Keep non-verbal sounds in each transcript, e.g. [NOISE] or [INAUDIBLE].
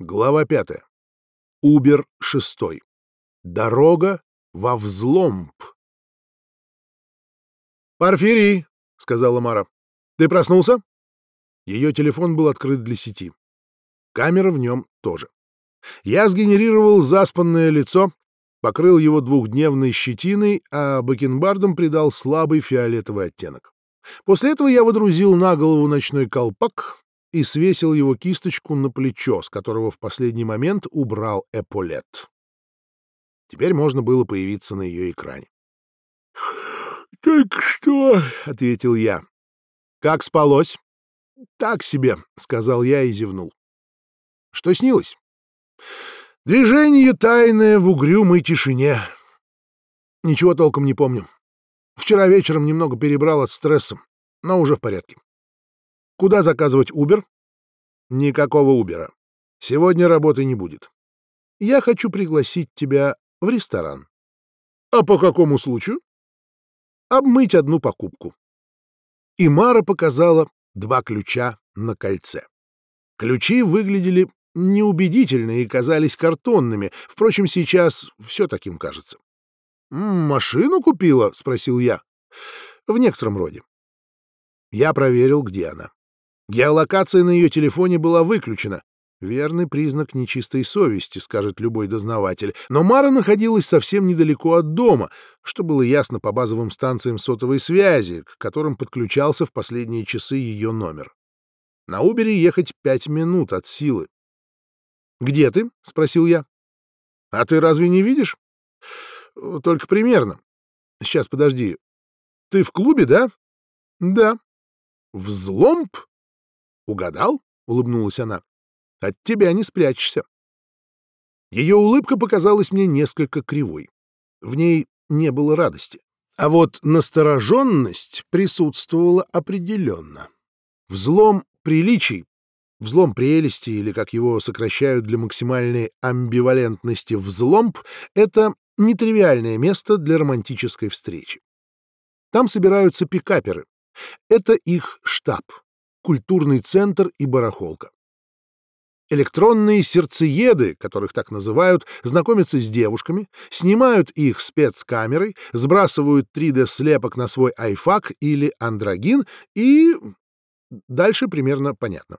Глава пятая. Убер шестой. Дорога во взломб. «Порфирий», — сказала Мара, — «ты проснулся?» Ее телефон был открыт для сети. Камера в нем тоже. Я сгенерировал заспанное лицо, покрыл его двухдневной щетиной, а бакенбардом придал слабый фиолетовый оттенок. После этого я водрузил на голову ночной колпак и свесил его кисточку на плечо, с которого в последний момент убрал эполет. Теперь можно было появиться на ее экране. [GASPS] «Как что?» — ответил я. «Как спалось?» «Так себе», — сказал я и зевнул. «Что снилось?» «Движение тайное в угрюмой тишине. Ничего толком не помню. Вчера вечером немного перебрал от стресса, но уже в порядке. Куда заказывать Убер? Никакого Убера. Сегодня работы не будет. Я хочу пригласить тебя в ресторан. А по какому случаю? Обмыть одну покупку. И Мара показала два ключа на кольце. Ключи выглядели неубедительно и казались картонными. Впрочем, сейчас все таким кажется. «Машину купила?» — спросил я. «В некотором роде». Я проверил, где она. Геолокация на ее телефоне была выключена. Верный признак нечистой совести, скажет любой дознаватель. Но Мара находилась совсем недалеко от дома, что было ясно по базовым станциям сотовой связи, к которым подключался в последние часы ее номер. На Убере ехать пять минут от силы. «Где ты?» — спросил я. «А ты разве не видишь?» «Только примерно. Сейчас, подожди. Ты в клубе, да?» «Да». «Взломб?» «Угадал?» — улыбнулась она. «От тебя не спрячешься». Ее улыбка показалась мне несколько кривой. В ней не было радости. А вот настороженность присутствовала определенно. Взлом приличий, взлом прелести, или, как его сокращают для максимальной амбивалентности, взломб — это нетривиальное место для романтической встречи. Там собираются пикаперы. Это их штаб культурный центр и барахолка. Электронные сердцееды, которых так называют, знакомятся с девушками, снимают их спецкамерой, сбрасывают 3D-слепок на свой айфак или андрогин и... Дальше примерно понятно.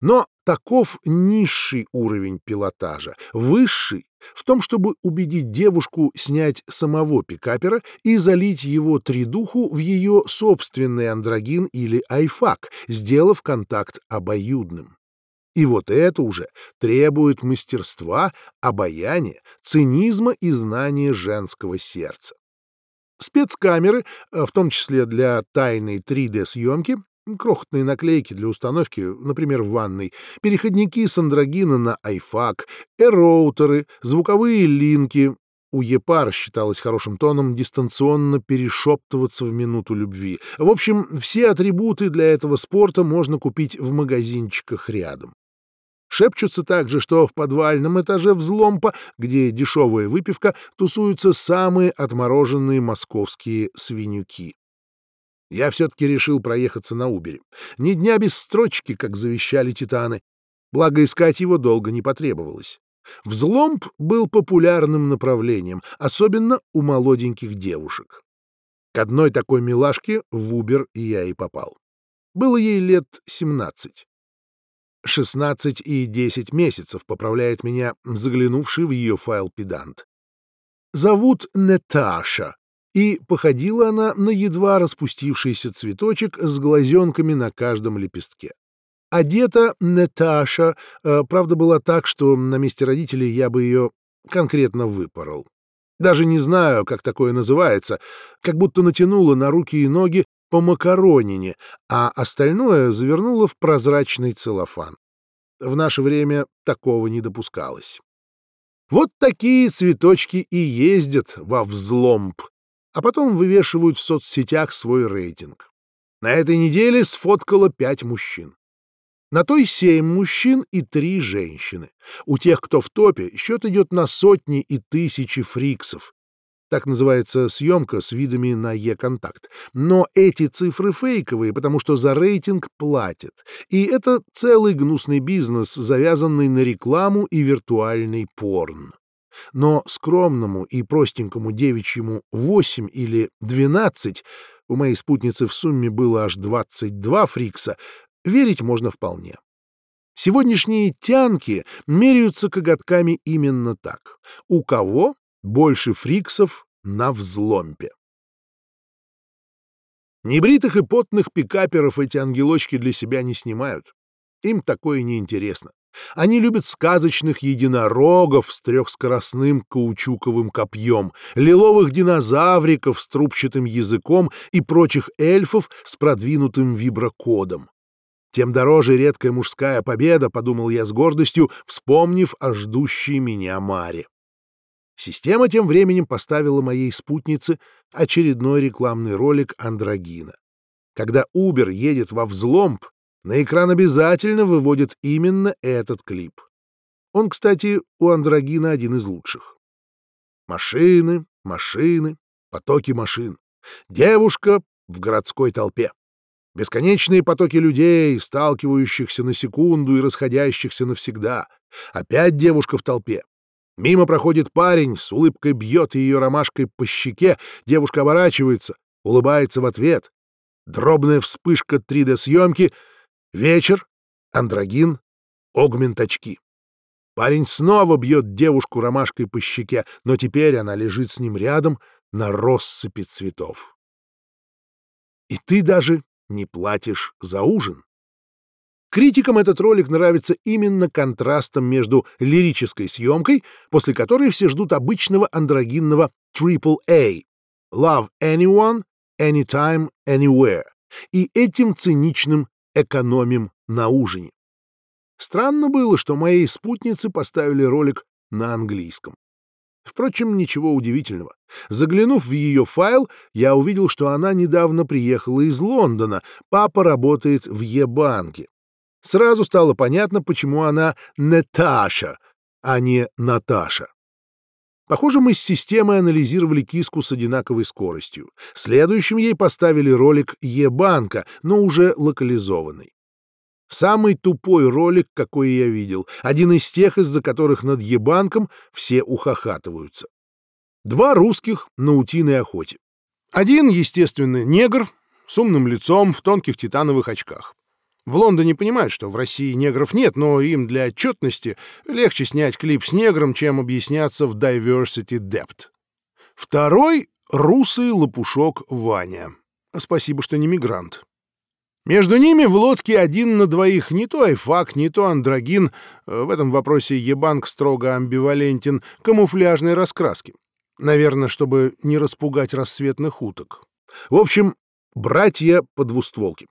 Но таков низший уровень пилотажа. Высший в том, чтобы убедить девушку снять самого пикапера и залить его тридуху в ее собственный андрогин или айфак, сделав контакт обоюдным. И вот это уже требует мастерства, обаяния, цинизма и знания женского сердца. Спецкамеры, в том числе для тайной 3D-съемки, крохотные наклейки для установки, например, в ванной, переходники с андрогина на айфак, эроутеры, звуковые линки. У Епар считалось хорошим тоном дистанционно перешептываться в минуту любви. В общем, все атрибуты для этого спорта можно купить в магазинчиках рядом. Шепчутся также, что в подвальном этаже взломпа, где дешевая выпивка, тусуются самые отмороженные московские свинюки. Я все-таки решил проехаться на Убере. Ни дня без строчки, как завещали титаны. Благо, искать его долго не потребовалось. Взломб был популярным направлением, особенно у молоденьких девушек. К одной такой милашке в Убер я и попал. Было ей лет 17. 16 и 10 месяцев, поправляет меня заглянувший в ее файл педант. Зовут Неташа, и походила она на едва распустившийся цветочек с глазенками на каждом лепестке. Одета Наташа, э, правда, была так, что на месте родителей я бы ее конкретно выпорол. Даже не знаю, как такое называется, как будто натянула на руки и ноги по макаронине, а остальное завернула в прозрачный целлофан. В наше время такого не допускалось. Вот такие цветочки и ездят во взломб, а потом вывешивают в соцсетях свой рейтинг. На этой неделе сфоткало пять мужчин. На той семь мужчин и три женщины. У тех, кто в топе, счет идет на сотни и тысячи фриксов. Так называется съемка с видами на Е-контакт. Но эти цифры фейковые, потому что за рейтинг платят. И это целый гнусный бизнес, завязанный на рекламу и виртуальный порн. Но скромному и простенькому девичьему 8 или 12, у моей спутницы в сумме было аж 22 фрикса, верить можно вполне. Сегодняшние тянки меряются коготками именно так. У кого больше фриксов на взломпе? Небритых и потных пикаперов эти ангелочки для себя не снимают. Им такое неинтересно. Они любят сказочных единорогов с трехскоростным каучуковым копьем, лиловых динозавриков с трубчатым языком и прочих эльфов с продвинутым виброкодом. Тем дороже редкая мужская победа, подумал я с гордостью, вспомнив о ждущей меня Маре. Система тем временем поставила моей спутнице очередной рекламный ролик Андрогина. Когда Uber едет во взломб, на экран обязательно выводят именно этот клип. Он, кстати, у Андрогина один из лучших. Машины, машины, потоки машин. Девушка в городской толпе. Бесконечные потоки людей, сталкивающихся на секунду и расходящихся навсегда. Опять девушка в толпе. Мимо проходит парень, с улыбкой бьет ее ромашкой по щеке, девушка оборачивается, улыбается в ответ. Дробная вспышка 3D-съемки — Вечер, андрогин, огмент-очки. Парень снова бьет девушку ромашкой по щеке, но теперь она лежит с ним рядом на россыпи цветов. И ты даже не платишь за ужин. Критикам этот ролик нравится именно контрастом между лирической съемкой, после которой все ждут обычного андрогинного AAA — Love Anyone, Anytime, Anywhere, и этим циничным экономим на ужине. Странно было, что моей спутнице поставили ролик на английском. Впрочем, ничего удивительного. Заглянув в ее файл, я увидел, что она недавно приехала из Лондона, папа работает в Е-банке. Сразу стало понятно, почему она Наташа, а не Наташа. Похоже, мы с системой анализировали киску с одинаковой скоростью. Следующим ей поставили ролик Е-банка, но уже локализованный. Самый тупой ролик, какой я видел. Один из тех, из-за которых над Е-банком все ухахатываются. Два русских на утиной охоте. Один, естественно, негр с умным лицом в тонких титановых очках. В Лондоне понимают, что в России негров нет, но им для отчетности легче снять клип с негром, чем объясняться в Diversity Dept. Второй — русый лопушок Ваня. Спасибо, что не мигрант. Между ними в лодке один на двоих не то айфак, не то андрогин, в этом вопросе ебанк строго амбивалентен, камуфляжной раскраски. Наверное, чтобы не распугать рассветных уток. В общем, братья по двустволке.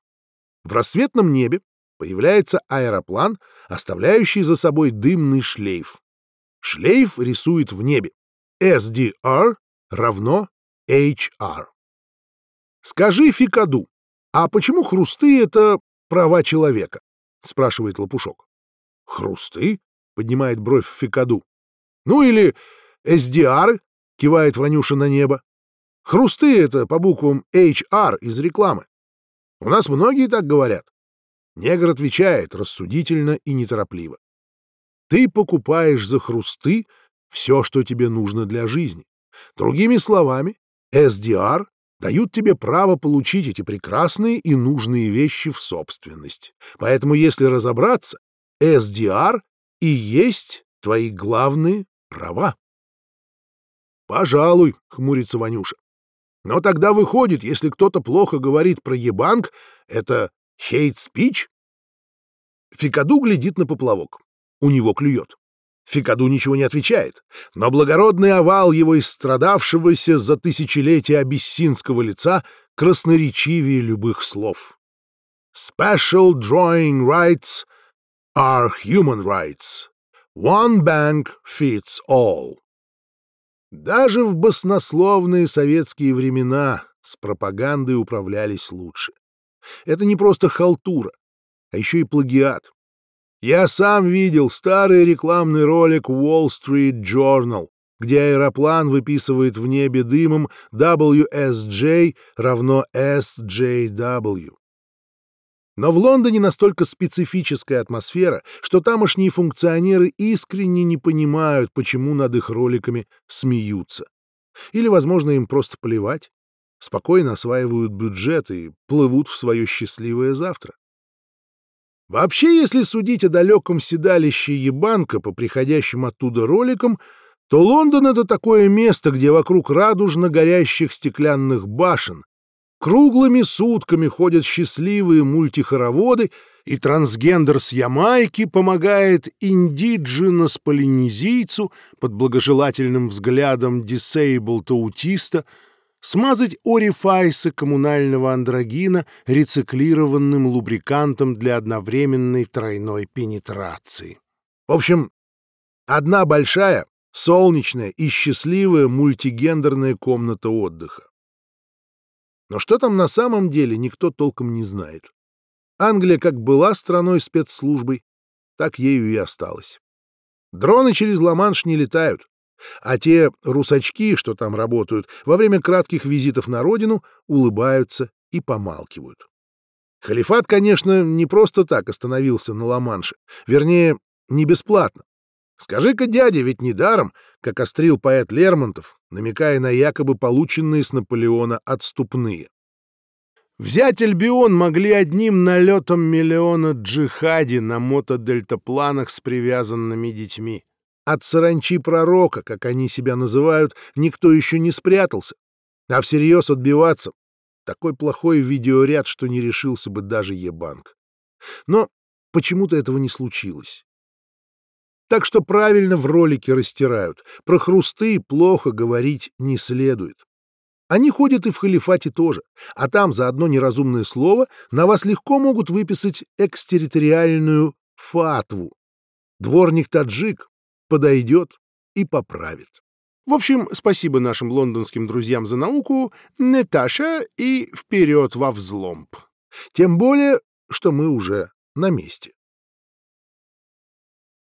В рассветном небе появляется аэроплан, оставляющий за собой дымный шлейф. Шлейф рисует в небе. SDR равно HR. Скажи Фикаду, а почему хрусты — это права человека? — спрашивает Лопушок. Хрусты? — поднимает бровь Фикаду. Ну или SDR, — кивает Ванюша на небо. Хрусты — это по буквам HR из рекламы. У нас многие так говорят. Негр отвечает рассудительно и неторопливо. Ты покупаешь за хрусты все, что тебе нужно для жизни. Другими словами, SDR дают тебе право получить эти прекрасные и нужные вещи в собственность. Поэтому, если разобраться, SDR и есть твои главные права. «Пожалуй», — хмурится Ванюша. Но тогда выходит, если кто-то плохо говорит про ебанк, это хейт-спич? Фикаду глядит на поплавок. У него клюет. Фикаду ничего не отвечает, но благородный овал его истрадавшегося за тысячелетия абиссинского лица красноречивее любых слов. Special drawing rights are human rights. One bank fits all. Даже в баснословные советские времена с пропагандой управлялись лучше. Это не просто халтура, а еще и плагиат. Я сам видел старый рекламный ролик Wall Street Journal, где аэроплан выписывает в небе дымом WSJ равно SJW. Но в Лондоне настолько специфическая атмосфера, что тамошние функционеры искренне не понимают, почему над их роликами смеются. Или, возможно, им просто плевать. Спокойно осваивают бюджет и плывут в свое счастливое завтра. Вообще, если судить о далеком седалище Ебанка по приходящим оттуда роликам, то Лондон — это такое место, где вокруг радужно горящих стеклянных башен круглыми сутками ходят счастливые мультихороводы, и трансгендер с Ямайки помогает индиджинос-полинезийцу под благожелательным взглядом дисейбл-таутиста смазать орифайсы коммунального андрогина рециклированным лубрикантом для одновременной тройной пенетрации. В общем, одна большая, солнечная и счастливая мультигендерная комната отдыха. Но что там на самом деле, никто толком не знает. Англия как была страной спецслужбой, так ею и осталась. Дроны через Ла-Манш не летают, а те русачки, что там работают, во время кратких визитов на родину улыбаются и помалкивают. Халифат, конечно, не просто так остановился на Ла-Манше, вернее, не бесплатно. Скажи-ка, дядя, ведь недаром, как острил поэт Лермонтов, намекая на якобы полученные с Наполеона отступные. Взять Альбион могли одним налетом миллиона джихади на мотодельтапланах с привязанными детьми. От саранчи пророка, как они себя называют, никто еще не спрятался. А всерьез отбиваться — такой плохой видеоряд, что не решился бы даже Ебанк. Но почему-то этого не случилось. Так что правильно в ролике растирают. Про хрусты плохо говорить не следует. Они ходят и в халифате тоже, а там за одно неразумное слово на вас легко могут выписать экстерриториальную фатву. Дворник-таджик подойдет и поправит. В общем, спасибо нашим лондонским друзьям за науку, Наташа, и вперед во взломб. Тем более, что мы уже на месте.